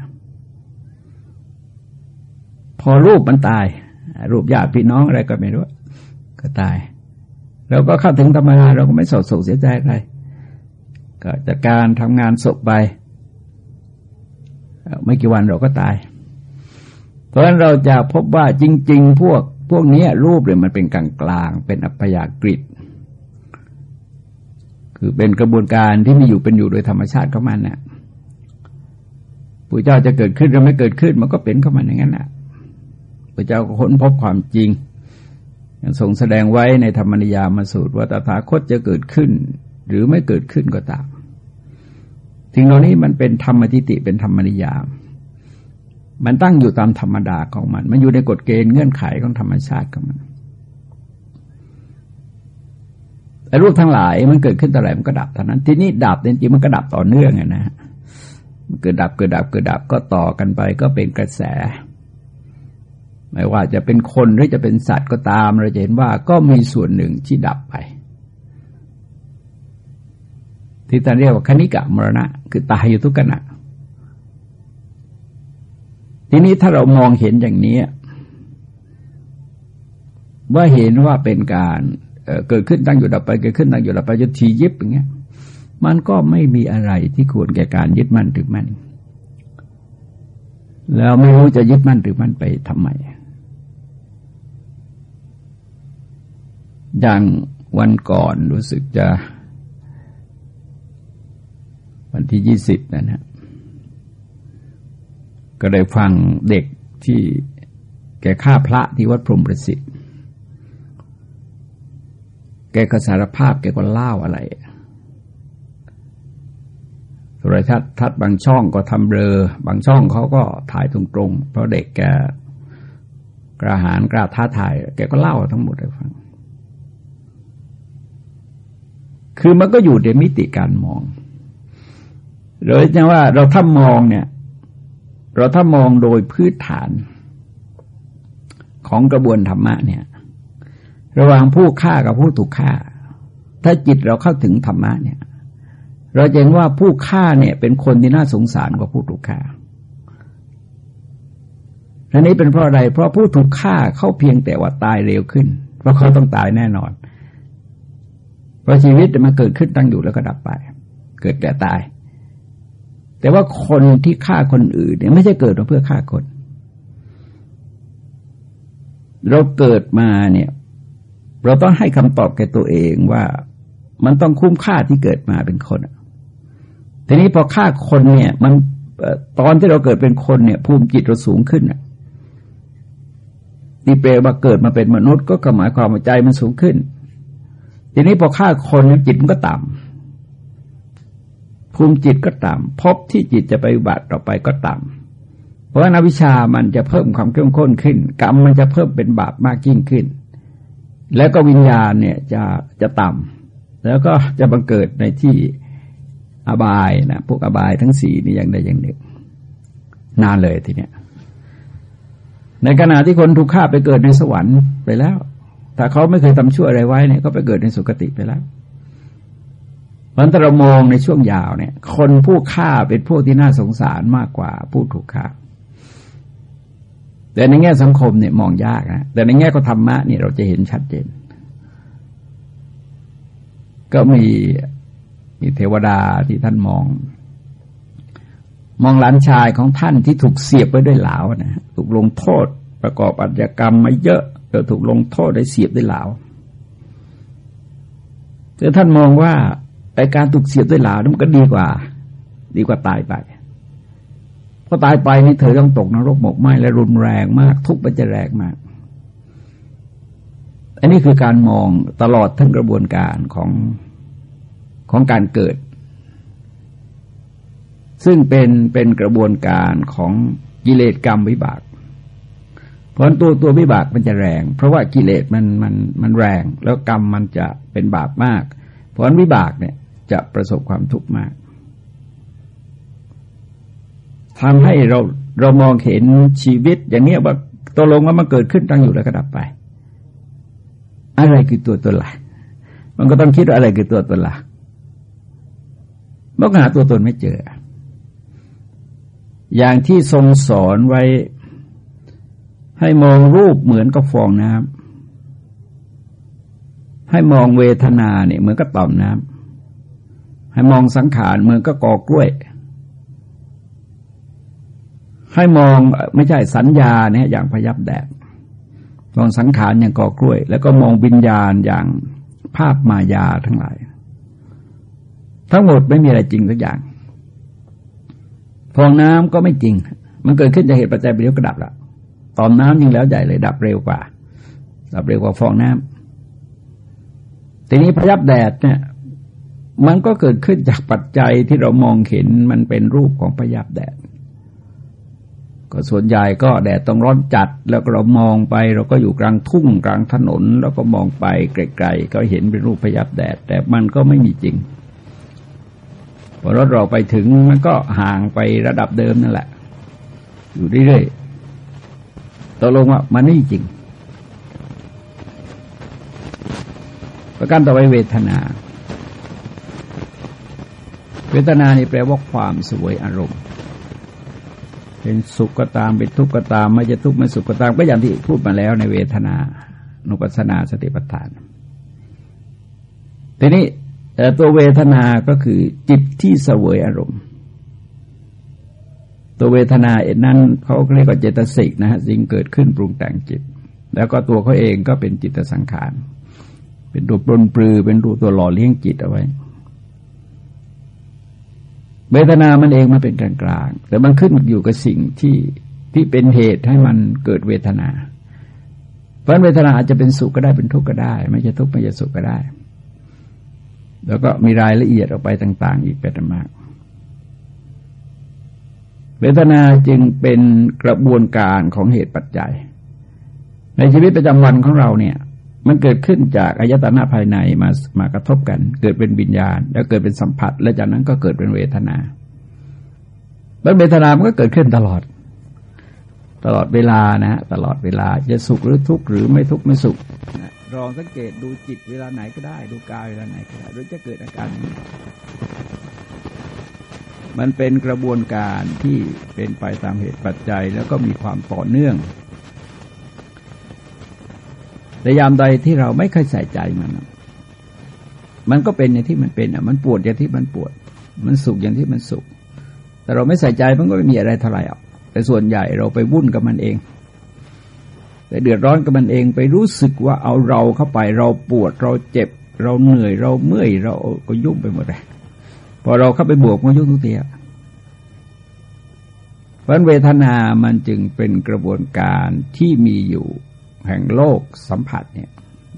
พอรูปมันตาย รูปญาติพี่น้องอะไรก็ไม่รู้ ก็ตาย เราก็เข้าถึงธรรมดาเราก็ไม่โศกโศกเสียใจอะไรก็จัดการทำงานศพไป ไม่กี่วันเราก็ตาย เพราะฉะนั้นเราจะพบว่าจริง ๆ พวกพวกนี้รูปเนี่ยมันเป็นกลางกลางเป็นอัพยากฤิคือเป็นกระบวนการที่มีอยู่เป็นอยู่โดยธรรมชาติของมันเนี่ยผู้เจ้าจะเกิดขึ้นหรือไม่เกิดขึ้นมันก็เป็นเข้ามาอย่างนั้นแหละพระเจ้าก็ค้นพบความจริงอย่างทรงแสดงไว้ในธรรมนิยามมาสูตรว่าตถาคตจะเกิดขึ้น หรือไม่เกิดขึ้นก็ตาม สิ่งเหล่านี้มันเป็นธรรมทิติเป็นธรรมนิยาม มันตั้งอยู่ตามธรรมดาของมัน มันอยู่ในกฎเกณฑ์เงื่อนไขของธรรมชาติของมันแต่รูปทั้งหลายมันเกิดขึ้นต่อไหร่มันก็ดับเท่านั้น ทีนี้ดับจริงๆมันก็ดับต่อเนื่องไงนะมันเกิดดับเกิดดับเกิดดับก็ต่อกันไปก็เป็นกระแส ไม่ว่าจะเป็นคนหรือจะเป็นสัตว์ก็ตาม เราจะเห็นว่าก็มีส่วนหนึ่งที่ดับไป ที่ท่านเรียกว่าคณิกะมรณะ คือตายอยู่ทุกขณะ ทีนี้ถ้าเรามองเห็นอย่างนี้ว่าเห็นว่าเป็นการเกิดขึ้นตั้งอยู่ดับไปเกิดขึ้นตั้งอยู่ดับไปจนทียิบอย่างเงี้ย มันก็ไม่มีอะไรที่ควรแก่การยึดมั่นถือมั่นแล้วไม่รู้จะยึดมั่นถือมั่นไปทำไมอย่างวันก่อนรู้สึกจะ ที่ยี่สิบนะฮะก็ได้ฟังเด็กที่แกฆ่าพระที่วัดพรหมประสิทธิ์ แกก็สารภาพแกก็เล่าอะไรโทรทัศน์ทัดบางช่องก็ทำเบลอบางช่องเขาก็ถ่ายตรงๆ เพราะเด็กแกกระหารกล้าท้าถ่าย แกก็เล่าทั้งหมดให้ฟัง คือมันก็อยู่ในมิติการมอง โดยจะว่าเราถ้ามองเนี่ย เราถ้ามองโดยพื้นฐานของกระบวนธรรมะเนี่ย ระหว่างผู้ฆ่ากับผู้ถูกฆ่า ถ้าจิตเราเข้าถึงธรรมะเนี่ย เราจะเห็นว่าผู้ฆ่าเนี่ย เป็นคนที่น่าสงสารกว่าผู้ถูกฆ่าอันนี้เป็นเพราะอะไร เพราะผู้ถูกฆ่าเขาเพียงแต่ว่าตายเร็วขึ้น เพราะเขาต้องตายแน่นอน เพราะชีวิตมันเกิดขึ้นตั้งอยู่แล้วก็ดับไป เกิดแต่ตาย แต่ว่าคนที่ฆ่าคนอื่นเนี่ยไม่ใช่เกิดมาเพื่อฆ่าคน เราเกิดมาเนี่ย เราต้องให้คำตอบแก่ตัวเองว่ามันต้องคุ้มค่าที่เกิดมาเป็นคน ทีนี้พอฆ่าคนเนี่ย มันตอนที่เราเกิดเป็นคนเนี่ย ภูมิจิตเราสูงขึ้นอะนี่เปลว่าเกิดมาเป็นมนุษย์ก็หมายความว่าใจมันสูงขึ้น ทีนี้พอฆ่าคนจิตมันก็ต่ำ ภูมิจิตก็ต่ำพบที่จิตจะไปบัติต่อไปก็ต่ำเพราะว่าวิชามันจะเพิ่มความเข้มข้นขึ้น กรรมมันจะเพิ่มเป็นบาปมากยิ่งขึ้น แล้วก็วิญญาณเนี่ยจะจะต่ำแล้วก็จะบังเกิดในที่อบายนะพวกอบายทั้งสี่นี่อย่างใดอย่างหนึ่งนานเลยทีเนี้ยในขณะที่คนถูกฆ่าไปเกิดในสวรรค์ไปแล้ว ถ้าเขาไม่เคยทำชั่วอะไรไว้เนี่ยก็ไปเกิดในสุคติไปแล้ว มันถ้าเรมองในช่วงยาวเนี่ย คนผู้ฆ่าเป็นพวกที่น่าสงสารมากกว่าผู้ถูกฆ่า แต่ในแง่สังคมเนี่ยมองยากนะแต่ในแง่ของธรรมะนี่เราจะเห็นชัดเจน ก็มีมีเทวดาที่ท่านมอง มองหลานชายของท่านที่ถูกเสียบไว้ด้วยเหลานะถูกลงโทษประกอบอาชญากรรมมาเยอะแ้วถูกลงโทษได้เสียบด้วยเหลาแต่ท่านมองว่า ไอการถูกเสียบด้วยหลามันก็ดีกว่า ดีกว่าตายไปพอตายไปนี่เธอต้องตกนรกหมกไหมและรุนแรงมาก ทุกข์มันจะแรงมาก อันนี้คือการมองตลอดทั้งกระบวนการของของการเกิด ซึ่งเป็นเป็นกระบวนการของกิเลสกรรมวิบากเพราะตัวตัววิบากมันจะแรง เพราะว่ากิเลสมันมันมันแรง แล้วกรรมมันจะเป็นบาปมาก เพราะวิบากเนี่ย จะประสบความทุกข์มากทำให้เราเรามองเห็นชีวิตอย่างนี้ว่าตกลงว่ามันเกิดขึ้นตั้งอยู่แล้วก็ดับไป อะไรคือตัวตนหละมันก็ต้องคิดว่าอะไรคือตัวตนหละเมื่อหาตัวตนไม่เจอ อย่างที่ทรงสอนไว้ ให้มองรูปเหมือนกับฟองน้ำให้มองเวทนาเนี่ยเหมือนกับต่อมน้ำ ให้มองสังขารเหมือนก็กอกล้วย ให้มองไม่ใช่สัญญาเนี่ยอย่างพยับแดดมองสังขารอย่างกอกล้วย แล้วก็มองวิญญาณอย่างภาพมายาทั้งหลาย ทั้งหมดไม่มีอะไรจริงสักอย่างฟองน้ำก็ไม่จริง มันเกิดขึ้นจากเหตุปัจจัยไปเดียวก็ดับละตอนน้ำยิ่งแล้วใหญ่เลย ดับเร็วกว่า ดับเร็วกว่าฟองน้ำทีนี้พยับแดดเนี่ย มันก็เกิดขึ้นจากปัจจัยที่เรามองเห็นมันเป็นรูปของพยับแดด ก็ส่วนใหญ่ก็แดดต้องร้อนจัด แล้วเรามองไปเราก็อยู่กลางทุ่งกลางถนน แล้วก็มองไปไกลๆก็เห็นเป็นรูปพยับแดด แต่มันก็ไม่มีจริงพพอรถเราไปถึงมันก็ห่างไประดับเดิมนั่นแหละ อยู่เรื่อยๆตกลงว่ามันไม่จริง ประการต่อไปเวทนา เวทนานี่แปลว่าความสวยอารมณ์ เป็นสุขก็ตามเป็นทุกข์ก็ตามไม่จะทุกข์ไม่สุขก็ตามก็อย่างที่พูดมาแล้วในเวทนานุปัสสนาสติปัฏฐาน ทีนี้ตัวเวทนา ก็คือจิตที่เสวยอารมณ์ ตัวเวทนาเอ็นนั้นเขาเรียกว่าเจตสิกนะฮะสิ่งเกิดขึ้นปรุงแต่งจิต แล้วก็ตัวเขาเองก็เป็นจิตสังขาร เป็นตัวปลนปลือเป็นตัวตัวหล่อเลี้ยงจิตเอาไว้ เวทนามันเองมันเป็นกลางกลางแต่มันขึ้นอยู่กับสิ่งที่ที่เป็นเหตุให้มันเกิดเวทนา เพราะเวทนาอาจจะเป็นสุขก็ได้เป็นทุกข์ก็ได้ ไม่ใช่ทุกข์ไม่ใช่สุขก็ได้ แล้วก็มีรายละเอียดออกไปต่าง ๆ อีกเป็นมาก เวทนาจึงเป็นกระบวนการของเหตุปัจจัย ในชีวิตประจำวันของเราเนี่ย มันเกิดขึ้นจากอายตนะภายในมามากระทบกัน เกิดเป็นวิญญาณ แล้วเกิดเป็นสัมผัส และจากนั้นก็เกิดเป็นเวทนาแล้วเวทนามันก็เกิดขึ้นตลอด ตลอดเวลานะฮะตลอดเวลาจะสุขหรือทุกข์หรือไม่ทุกข์ไม่สุขลองสังเกตดูจิตเวลาไหนก็ได้ ดูกายเวลาไหนก็ได้หรือจะเกิดอาการนี้มันเป็นกระบวนการที่เป็นไปตามเหตุปัจจัย แล้วก็มีความต่อเนื่อง แต่ยามใดที่เราไม่เคยใส่ใจมัน มันก็เป็นอย่างที่มันเป็นอะ มันปวดอย่างที่มันปวด มันสุขอย่างที่มันสุข แต่เราไม่ใส่ใจมันก็ไม่มีอะไรเท่าไหร่อะแต่ส่วนใหญ่เราไปวุ่นกับมันเอง ไปเดือดร้อนกับมันเองไปรู้สึกว่าเอาเราเข้าไปเราปวดเราเจ็บ เราเหนื่อยเราเมื่อยเราก็ยุ่งไปหมดเลยพอเราเข้าไปบวกมันยุ่งทุกทีเพราะเวทนามันจึงเป็นกระบวนการที่มีอยู่ แห่งโลกสัมผัสเนี่ย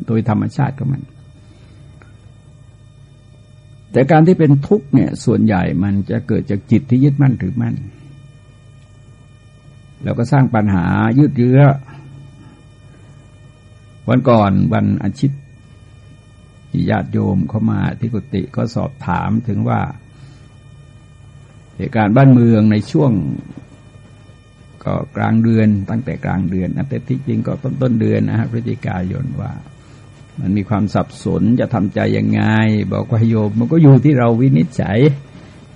โดยธรรมชาติของมัน แต่การที่เป็นทุกข์เนี่ยส่วนใหญ่มันจะเกิดจากจิตที่ยึดมั่นถือมั่น แล้วก็สร้างปัญหายืดเยื้อ วันก่อนวันอาทิตย์ญาติโยมเข้ามาที่กุฏิก็สอบถามถึงว่าเหตุการณ์บ้านเมืองในช่วง ก็กลางเดือนตั้งแต่กลางเดือนนะแต่ที่จริงก็ต้นต้นเดือนนะฮะพฤศจิกายนว่า มันมีความสับสนจะทำใจยังไง บอกว่าโยมมันก็อยู่ที่เราวินิจฉัย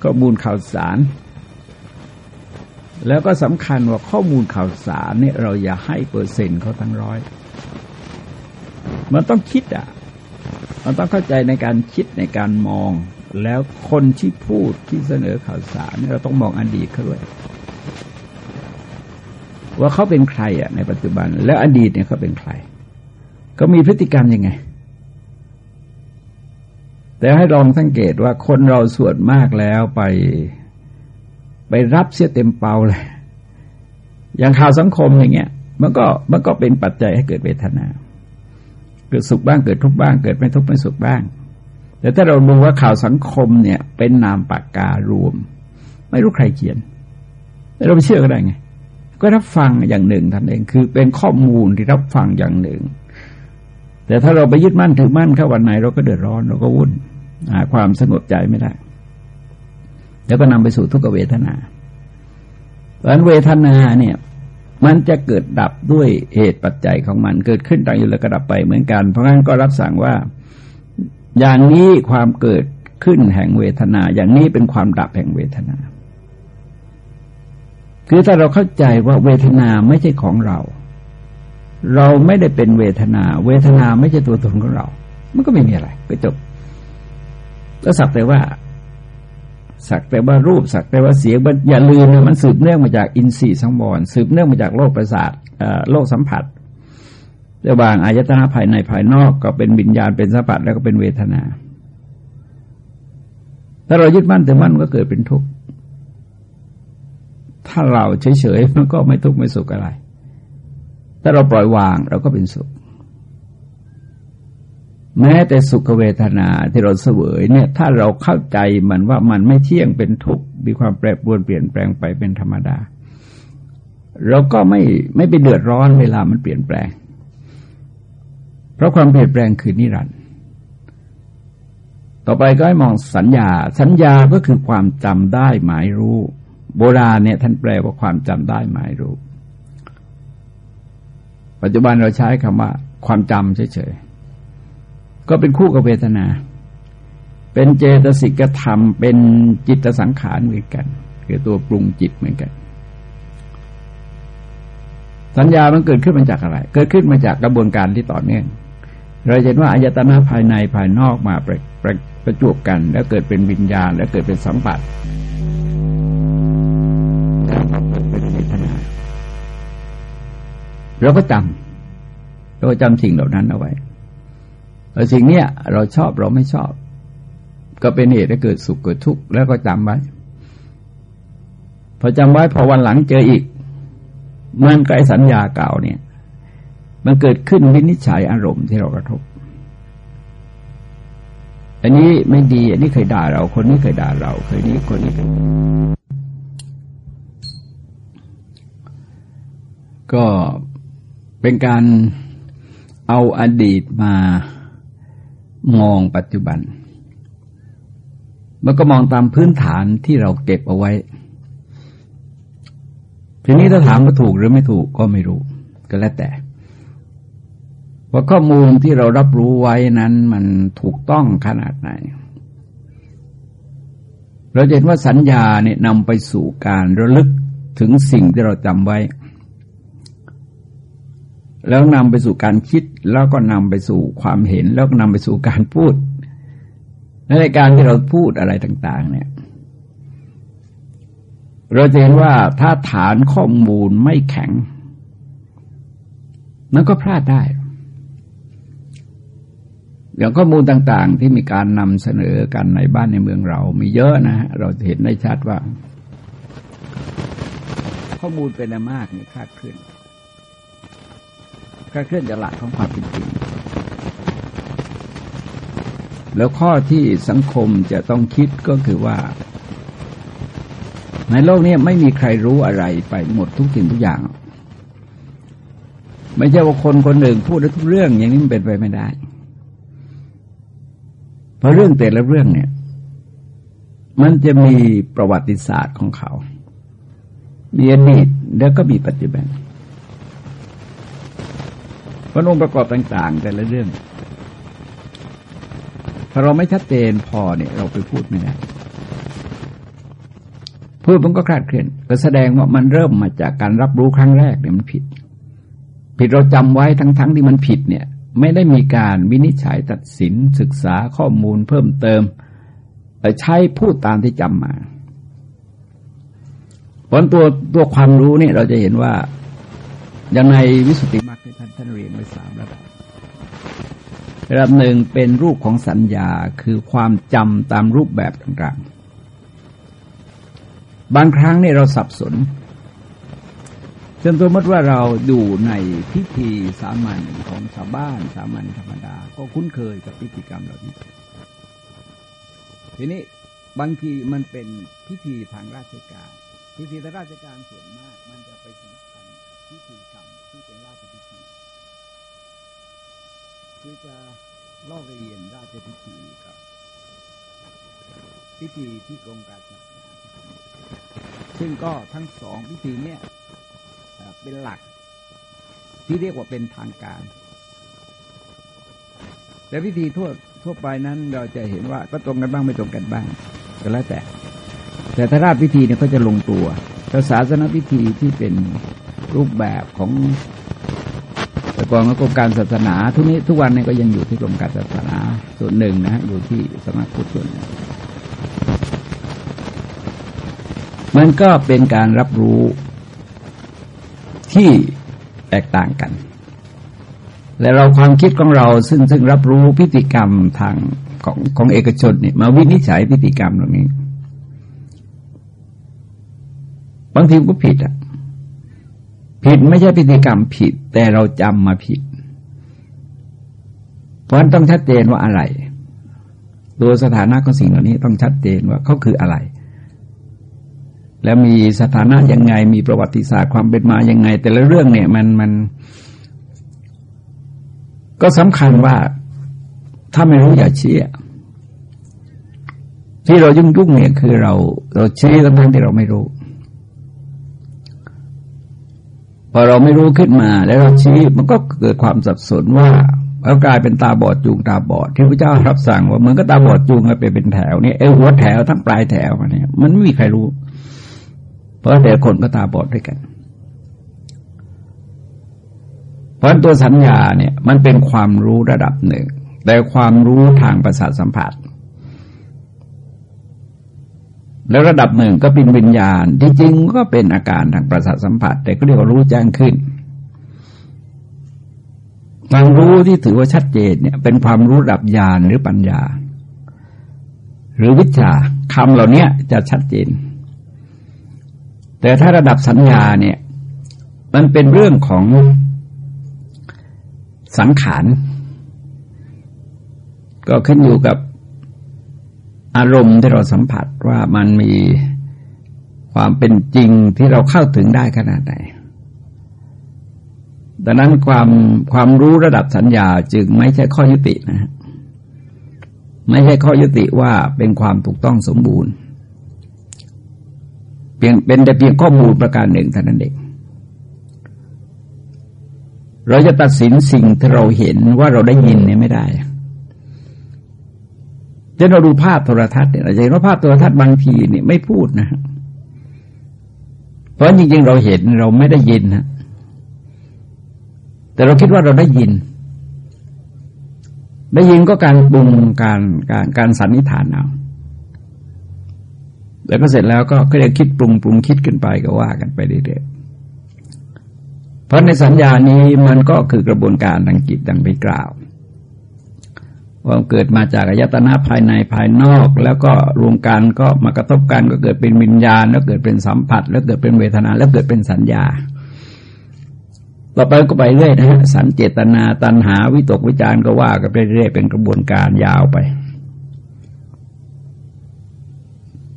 ข้อมูลข่าวสาร แล้วก็สำคัญว่าข้อมูลข่าวสารเนี่ยเราอย่าให้เปอร์เซ็นต์เขาทั้งร้อย มันต้องคิดอะ มันต้องเข้าใจในการคิดในการมอง แล้วคนที่พูดที่เสนอข่าวสารเราต้องมองอดีตเขาด้วย ว่าเขาเป็นใครอะในปัจจุบัน แล้วอดีตเนี่ยเขาเป็นใคร ก็มีพฤติกรรมยังไง แต่ให้ลองสังเกตว่าคนเราส่วนมากแล้วไปไปรับเสียเต็มเปาเลย อย่างข่าวสังคมอย่างเงี้ย มันก็มันก็เป็นปัจจัยให้เกิดเวทนา เกิดสุขบ้างเกิดทุกข์บ้าง เกิดไม่ทุกข์ไม่สุขบ้าง แต่ถ้าเราดูว่าข่าวสังคมเนี่ย เป็นนามปากการวม ไม่รู้ใครเขียนเราไปเชื่อก็ได้ไง ก็รับฟังอย่างหนึ่งท่านเองคือเป็นข้อมูลที่รับฟังอย่างหนึ่ง แต่ถ้าเราไปยึดมั่นถือมั่นเข้าวันไหนเราก็เดือดร้อนเราก็วุ่นหาความสงบใจไม่ได้ แล้วก็นำไปสู่ทุกขเวทนาเพราะนั้นเวทนาเนี่ยมันจะเกิดดับด้วยเหตุปัจจัยของมัน เกิดขึ้นตั้งอยู่แล้วก็ดับไปเหมือนกัน เพราะงั้นก็รับสั่งว่า อย่างนี้ความเกิดขึ้นแห่งเวทนา อย่างนี้เป็นความดับแห่งเวทนา คือถ้าเราเข้าใจว่าเวทนาไม่ใช่ของเรา เราไม่ได้เป็นเวทนา เวทนาไม่ใช่ตัวตนของเรา มันก็ไม่มีอะไรก็จบก็สักแต่ว่า สักแต่ว่ารูปสักแต่ว่าเสียงอย่าลืมนะมันสืบเนื่องมาจากอินทรีย์สังวรสืบเนื่องมาจากโลกประสาทโลกสัมผัสระหว่างอายตนะภายในภายนอกก็เป็นวิญญาณเป็นสัมผัสแล้วก็เป็นเวทนา ถ้าเรายึดมั่นถือมั่นก็เกิดเป็นทุกข์ ถ้าเราเฉยๆมันก็ไม่ทุกข์ไม่สุขอะไร ถ้าเราปล่อยวางเราก็เป็นสุข แม้แต่สุขเวทนาที่เราเสวยเนี่ย ถ้าเราเข้าใจมันว่ามันไม่เที่ยงเป็นทุกข์มีความแปรปรวนเปลี่ยนแปลงไปเป็นธรรมดา เราก็ไม่ไม่ไปเดือดร้อนเวลามันเปลี่ยนแปลง เพราะความเปลี่ยนแปลงคือนิรันดร์ต่อไปก็ให้มองสัญญา สัญญาก็คือความจำได้หมายรู้ โบราณเนี่ยท่านแปลว่าความจำได้หมายรู้ ปัจจุบันเราใช้คำว่า ความจำเฉยๆ ก็เป็นคู่กับเวทนา เป็นเจตสิกธรรม เป็นจิตสังขารเหมือนกัน คือตัวปรุงจิตเหมือนกัน สัญญามันเกิดขึ้นมาจากอะไร เกิดขึ้นมาจากกระบวนการที่ต่อเนื่อง เราเห็นว่าอายตนะภายในภายนอกมาประประประจวบกัน แล้วเกิดเป็นวิญญาณ แล้วเกิดเป็นสัมผัส เราก็จำเราก็จำสิ่งเหล่านั้นเอาไว้แล้วสิ่งเนี้ยเราชอบเราไม่ชอบ ก็เป็นเหตุให้เกิดสุขเกิดทุกข์แล้วก็จำไว้พอจำไว้พอวันหลังเจออีกมันไกลสัญญาเก่าเนี่ย มันเกิดขึ้นวินิจฉัยอารมณ์ที่เรากระทบ อันนี้ไม่ดี อันนี้เคยด่าเรา คนนี้เคยด่าเรา เคยนี้คนนี้ ก็ เป็นการเอาอดีตมามองปัจจุบัน มันก็มองตามพื้นฐานที่เราเก็บเอาไว้ ทีนี้ถ้าถามว่าถูกหรือไม่ถูกก็ไม่รู้ ก็แล้วแต่ ว่าข้อมูลที่เรารับรู้ไว้นั้นมันถูกต้องขนาดไหน เราเห็นว่าสัญญาเนี่ยนำไปสู่การระลึกถึงสิ่งที่เราจำไว้ แล้วนำไปสู่การคิด แล้วก็นำไปสู่ความเห็น แล้วก็นำไปสู่การพูดในการที่เราพูดอะไรต่าง ๆ เนี่ย เราจะเห็นว่าถ้าฐานข้อมูลไม่แข็งมันก็พลาดได้ อย่างข้อมูลต่าง ๆ ที่มีการนำเสนอกันในบ้านในเมืองเรา มีเยอะนะฮะเราจะเห็นได้ชัดว่า ข้อมูลเป็นมากเนี่ยคลาดเคลื่อน คลาดเคลื่อนจากหลักของความเป็นจริง แล้วข้อที่สังคมจะต้องคิดก็คือว่า ในโลกนี้ไม่มีใครรู้อะไรไปหมดทุกสิ่งทุกอย่าง ไม่ใช่ว่าคนคนหนึ่งพูดได้ทุกเรื่องอย่างนี้มันเป็นไปไม่ได้ เพราะเรื่องแต่ละเรื่องเนี่ย มันจะมีประวัติศาสตร์ของเขา มีอดีตแล้วก็มีปัจจุบัน ระองค์ประกอบต่าง ๆ แต่ละเรื่อง ถ้าเราไม่ชัดเจนพอเนี่ย เราไปพูดไม่ได้พูดมันก็คลาดเคลื่อนก็แสดงว่ามันเริ่มมาจากการรับรู้ครั้งแรกเนี่ยมันผิด ผิดเราจำไว้ทั้งๆทที่มันผิดเนี่ย ไม่ได้มีการวินิจฉัยตัดสินศึกษาข้อมูลเพิ่มเติมใช้พูดตามที่จำมาผลตัวตัวความรู้เนี่ยเราจะเห็นว่าอย่างในวิสุทธิมรรคที่ ท่านเรียนไว้สามระดับ ระดับหนึ่งเป็นรูปของสัญญาคือความจำตามรูปแบบต่างๆ บางครั้งเนี่ยเราสับสนเช่นสมมติว่าเราดูในพิธีสามัญของชาวบ้านสามัญธรรมดา ก็คุ้นเคยกับพิธีกรรมเหล่านี้ ทีนี้บางทีมันเป็นพิธีทางราชการ พิธีทางราชการส่วนมาก มันจะไปสำคัญพิธีกรรมที่เป็นราชพิธี คือจะล่อเรียนราชพิธีกับ พิธีที่กรมการศาสนาซึ่งก็ทั้งสองพิธีเนี้ยเป็นหลักที่เรียกว่าเป็นทางการ แต่วิธีทั่วทั่วไปนั้นเราจะเห็นว่าก็ตรงกันบ้างไม่ตรงกันบ้างก็แล้วแต่ แต่ถ้าราชพิธีเนี่ยก็จะลงตัวแต่ศาสนพิธีที่เป็นรูปแบบของ ก่อนก็กรมการศาสนา ทุกนี้ทุกวันนี้ก็ยังอยู่ที่กรมการศาสนาส่วนหนึ่งนะอยู่ที่สมาคมส่วนหนึ่งมันก็เป็นการรับรู้ที่แตกต่างกัน และเราความคิดของเราซึ่งซึ่งรับรู้พิธีกรรมทางของของเอกชนเนี่ยมาวินิจฉัยพิธีกรรมตรงนี้ บางทีก็ผิดอะ ผิดไม่ใช่พิธีกรรมผิด แต่เราจำมาผิด เพราะนั้นต้องชัดเจนว่าอะไร ตัวสถานะของสิ่งเหล่านี้ต้องชัดเจนว่าเขาคืออะไร แล้วมีสถานะยังไง มีประวัติศาสตร์ความเป็นมายังไง แต่ละเรื่องเนี่ยมันมัน ก็สำคัญว่าถ้าไม่รู้อย่าเชื่อที่เรายุ่งยุ่งเนี่ยคือเรา เราชี้ทั้งที่เราไม่รู้ พอเราไม่รู้ขึ้นมาแล้วเราชี้มันก็เกิดความสับสนว่าเรากลายเป็นตาบอดจูงตาบอดที่พระเจ้ารับสั่งว่าเหมือนก็ตาบอดจูงไปเป็นแถวเนี่ยเอหัวแถวทั้งปลายแถวเนี่ยมันไม่มีใครรู้ เพราะแต่คนก็ตาบอดด้วยกัน เพราะตัวสัญญาเนี่ย มันเป็นความรู้ระดับหนึ่ง แต่ความรู้ทางประสาทสัมผัส แล้วระดับหนึ่งก็เป็นวิญญาณ ที่จริงก็เป็นอาการทางประสาทสัมผัส แต่ก็เรียกว่ารู้แจ้งขึ้นความรู้ที่ถือว่าชัดเจนเนี่ย เป็นความรู้ระดับญาณหรือปัญญา หรือวิชาคำเหล่านี้จะชัดเจน แต่ถ้าระดับสัญญาเนี่ย มันเป็นเรื่องของสังขารก็ขึ้นอยู่กับ อารมณ์ที่เราสัมผัสว่ามันมีความเป็นจริงที่เราเข้าถึงได้ขนาดไหน ดังนั้นความความรู้ระดับสัญญาจึงไม่ใช่ข้อยุตินะ ไม่ใช่ข้อยุติว่าเป็นความถูกต้องสมบูรณ์ เพียงเป็นแต่เพียงข้อมูลประการหนึ่งเท่านั้นเอง เราจะตัดสินสิ่งที่เราเห็นว่าเราได้ยินเนี่ยไม่ได้ จะเราดูภาพโทรทัศน์เนี่ยเราจะเห็นว่าภาพโทรทัศน์บางทีเนี่ยไม่พูดนะเพราะจริงๆเราเห็นเราไม่ได้ยินนะแต่เราคิดว่าเราได้ยิน ได้ยินก็การปรุงการการการสันนิษฐานเอาแล้วก็เสร็จแล้วก็ก็จะคิดปรุงปรุงคิดขึ้นไปก็ว่ากันไปเรื่อยๆเพราะในสัญญานี้มันก็คือกระบวนการทางจิตดังไปกล่าว คว่าเกิดมาจากอายตนะภายในภายนอก แล้วก็รวมกันก็มากระทบกันก็เกิดเป็นวิญญาณ แล้วเกิดเป็นสัมผัส แล้วเกิดเป็นเวทนา แล้วเกิดเป็นสัญญา ต่อไปก็ไปเรื่อยนะฮะสันเจตนาตัณหาวิตกวิจารก็ว่ากันไปเรื่อยเป็นกระบวนการยาวไป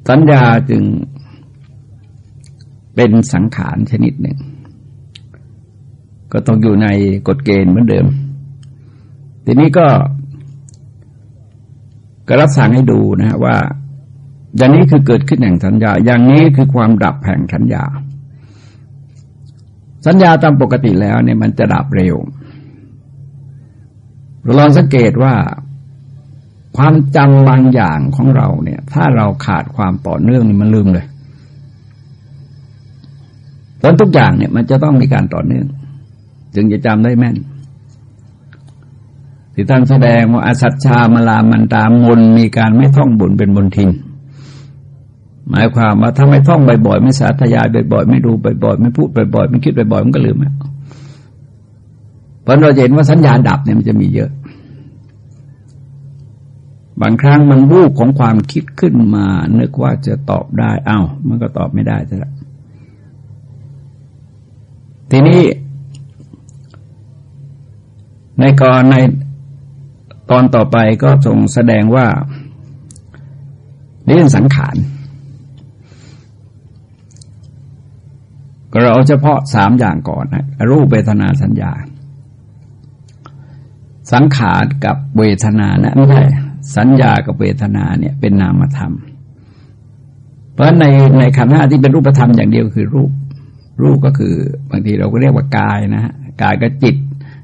สัญญาจึงเป็นสังขารชนิดหนึ่ง ก็ต้องอยู่ในกฎเกณฑ์เหมือนเดิม ทีนี้ก็ ก็รับสั่งให้ดูนะฮะว่า อย่างนี้คือเกิดขึ้นแห่งสัญญา อย่างนี้คือความดับแห่งสัญญา สัญญาตามปกติแล้วเนี่ยมันจะดับเร็วเราลองสังเกตว่าความจำบางอย่างของเราเนี่ย ถ้าเราขาดความต่อเนื่องนี่มันลืมเลยเพราะทุกอย่างเนี่ยมันจะต้องมีการต่อเนื่อง จึงจะจำได้แม่น ที่ท่านแสดงว่าอาสัจชามลามันตามมนมีการไม่ท่องบุญเป็นบนทิน หมายความว่าถ้าไม่ท่องบ่อยๆไม่สาธยายบ่อยๆไม่ดูบ่อยๆไม่พูดบ่อยๆไม่คิดบ่อยๆมันก็ลืมแล้วเพราะเราเห็นว่าสัญญาดับเนี่ยมันจะมีเยอะ บางครั้งมันวูบของความคิดขึ้นมานึกว่าจะตอบได้อา้าวมันก็ตอบไม่ได้ซะแล้วทีนี้ในกรใน ตอนต่อไปก็ทรงแสดงว่าเรื่องสังขารก็เราเฉพาะสามอย่างก่อนนะรูปเวทนาสัญญา สังขารกับเวทนานะไม่ใช่สัญญากับเวทนาเนี่ยเป็นนามธรรม เพราะในในขันธ์ห้าที่เป็นรูปธรรมอย่างเดียวคือรูป รูปก็คือบางทีเราก็เรียกว่ากายนะฮะกายก็จิต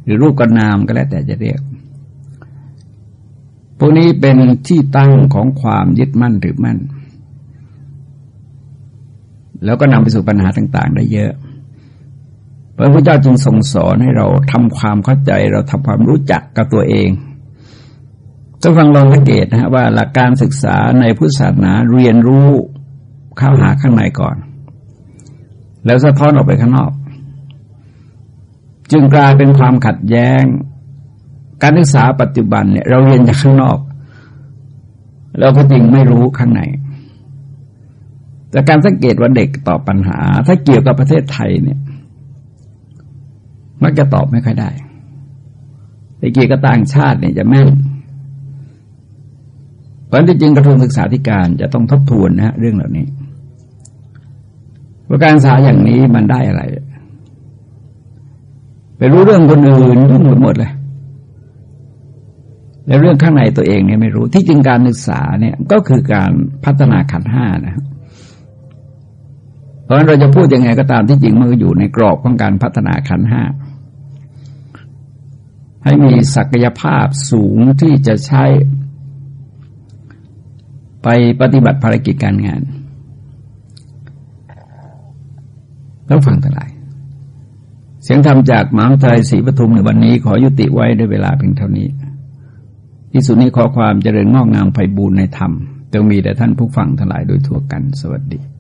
หรือรูปก็นามก็แล้วแต่จะเรียก วกนี้เป็นที่ตั้งของความยึดมั่นหรือมั่น แล้วก็นำไปสู่ปัญหาต่าง ๆ ได้เยอะพระพุทธเจ้าจึงทรงสอนให้เราทำความเข้าใจ เราทำความรู้จักกับตัวเองต้องฟังลองสังเกตนะฮะว่าหลักการศึกษาในพุทธศาสนาเรียนรู้เข้าหาข้างในก่อน แล้วสะท้อนออกไปข้างนอก จึงกลายเป็นความขัดแย้ง การศึกษาปัจจุบันเนี่ยเราเรียนจากข้างนอก เราก็จริงไม่รู้ข้างในแต่การสังเกตว่าเด็กตอบปัญหา ถ้าเกี่ยวกับประเทศไทยเนี่ย มักจะตอบไม่ค่อยได้ แต่เกี่ยวกับต่างชาติเนี่ยจะแม่นเพราะที่จริงกระทรวงศึกษาธิการจะต้องทบทวนนะฮะเรื่องเหล่านี้ว่าการศึกษาอย่างนี้มันได้อะไร ไปรู้เรื่องคนอื่นยุ่งหมดเลย แล้วเรื่องข้างในตัวเองเนี่ยไม่รู้ที่จริงการศึกษาเนี่ยก็คือการพัฒนาขันห้านะเพราะฉะนั้นเราจะพูดยังไงก็ตามที่จริงมันก็อยู่ในกรอบของการพัฒนาขันห้าให้มีศักยภาพสูงที่จะใช้ไปปฏิบัติภารกิจการงานแล้วฟังทั้งหลาย เสียงธรรมจากมหาวิทยาลัยศรีปทุมในวันนี้ขอยุติไว้ด้วยเวลาเพียงเท่านี้ ที่สุดนี้ขอความเจริญงอกงามไพบูรณในธรรมจงมีแด่ท่านผู้ฟังทั้งหลายโดยทั่วกันสวัสดี